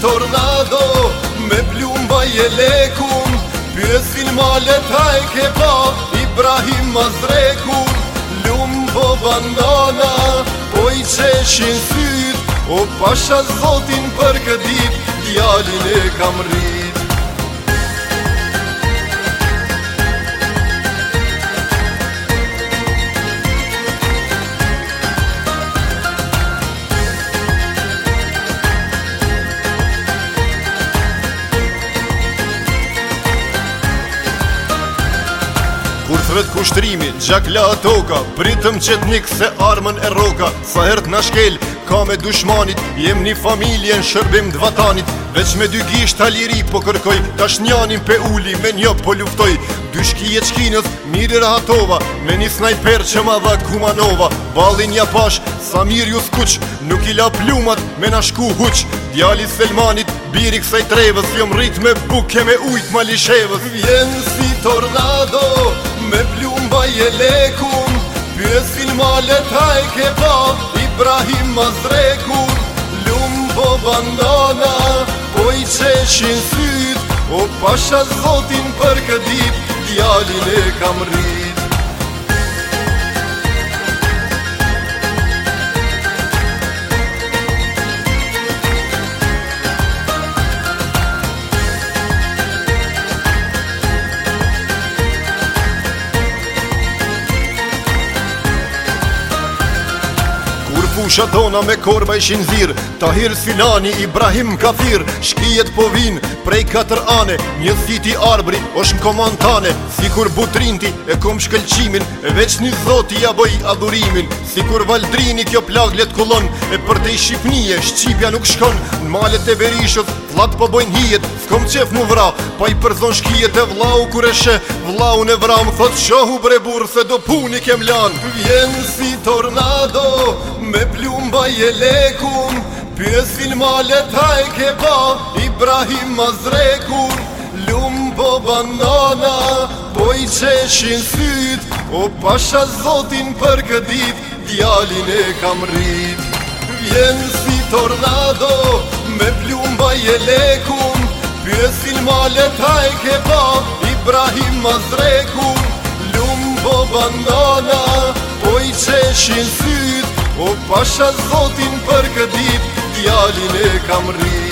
tornado Me plumba je lekun Pyre s'vin ma le taj ke pa Ibrahim ma zrekun Lumbo bandana Po i qeshin syt O pasha zotin për këtip Jalin e kam rrë thret kushtrimi, gjak la toka Pritëm qëtë se armën e roka Sa hert në shkel, ka me dushmanit Jem një familje në shërbim dë vatanit Veç me dy gish të aliri po kërkoj Tash njanim pe uli, me një po luftoj Dy shki e qkinës, mirë i rahatova Me një snajper që ma dha kumanova Balin ja pash, sa mirë ju skuq Nuk i la plumat, me nashku huq Djali Selmanit, birik saj trevës Jom rrit me buke me ujt malishevës Vjen Vjen si tornado Aleta e kepa, Ibrahim mazrekur Lumë po bandana, po i qeshin syt O pasha zotin për këdip, djalin e kam rrit fusha tona me korba i shinzir Tahir Silani, Ibrahim Kafir Shkijet po vin prej katër ane Një siti arbri o në komantane Si kur butrinti e kom shkëllqimin E veç një zoti ja boj adhurimin Si kur valdrini kjo plaglet kulon E për te i shqipnije shqipja nuk shkon Në malet e berishës Vlat po bojnë hijet, s'kom qef mu vra Pa po i përzon shkijet e vlau kur e shë Vlau në vram, thot shohu bre burë Se do puni kem lan Vjen si tornado Me plumba je lekun Pjes filmale taj pa Ibrahim Mazrekun Lumë po banana Po i qeshin syt O pasha zotin për këdit Djalin e kam rrit Vjen si tornado je lekun Pjesin ma taj ke pa Ibrahim ma zreku Lumë po bandana Po i qeshin syt O pasha zotin për këtip Djalin e kam rrit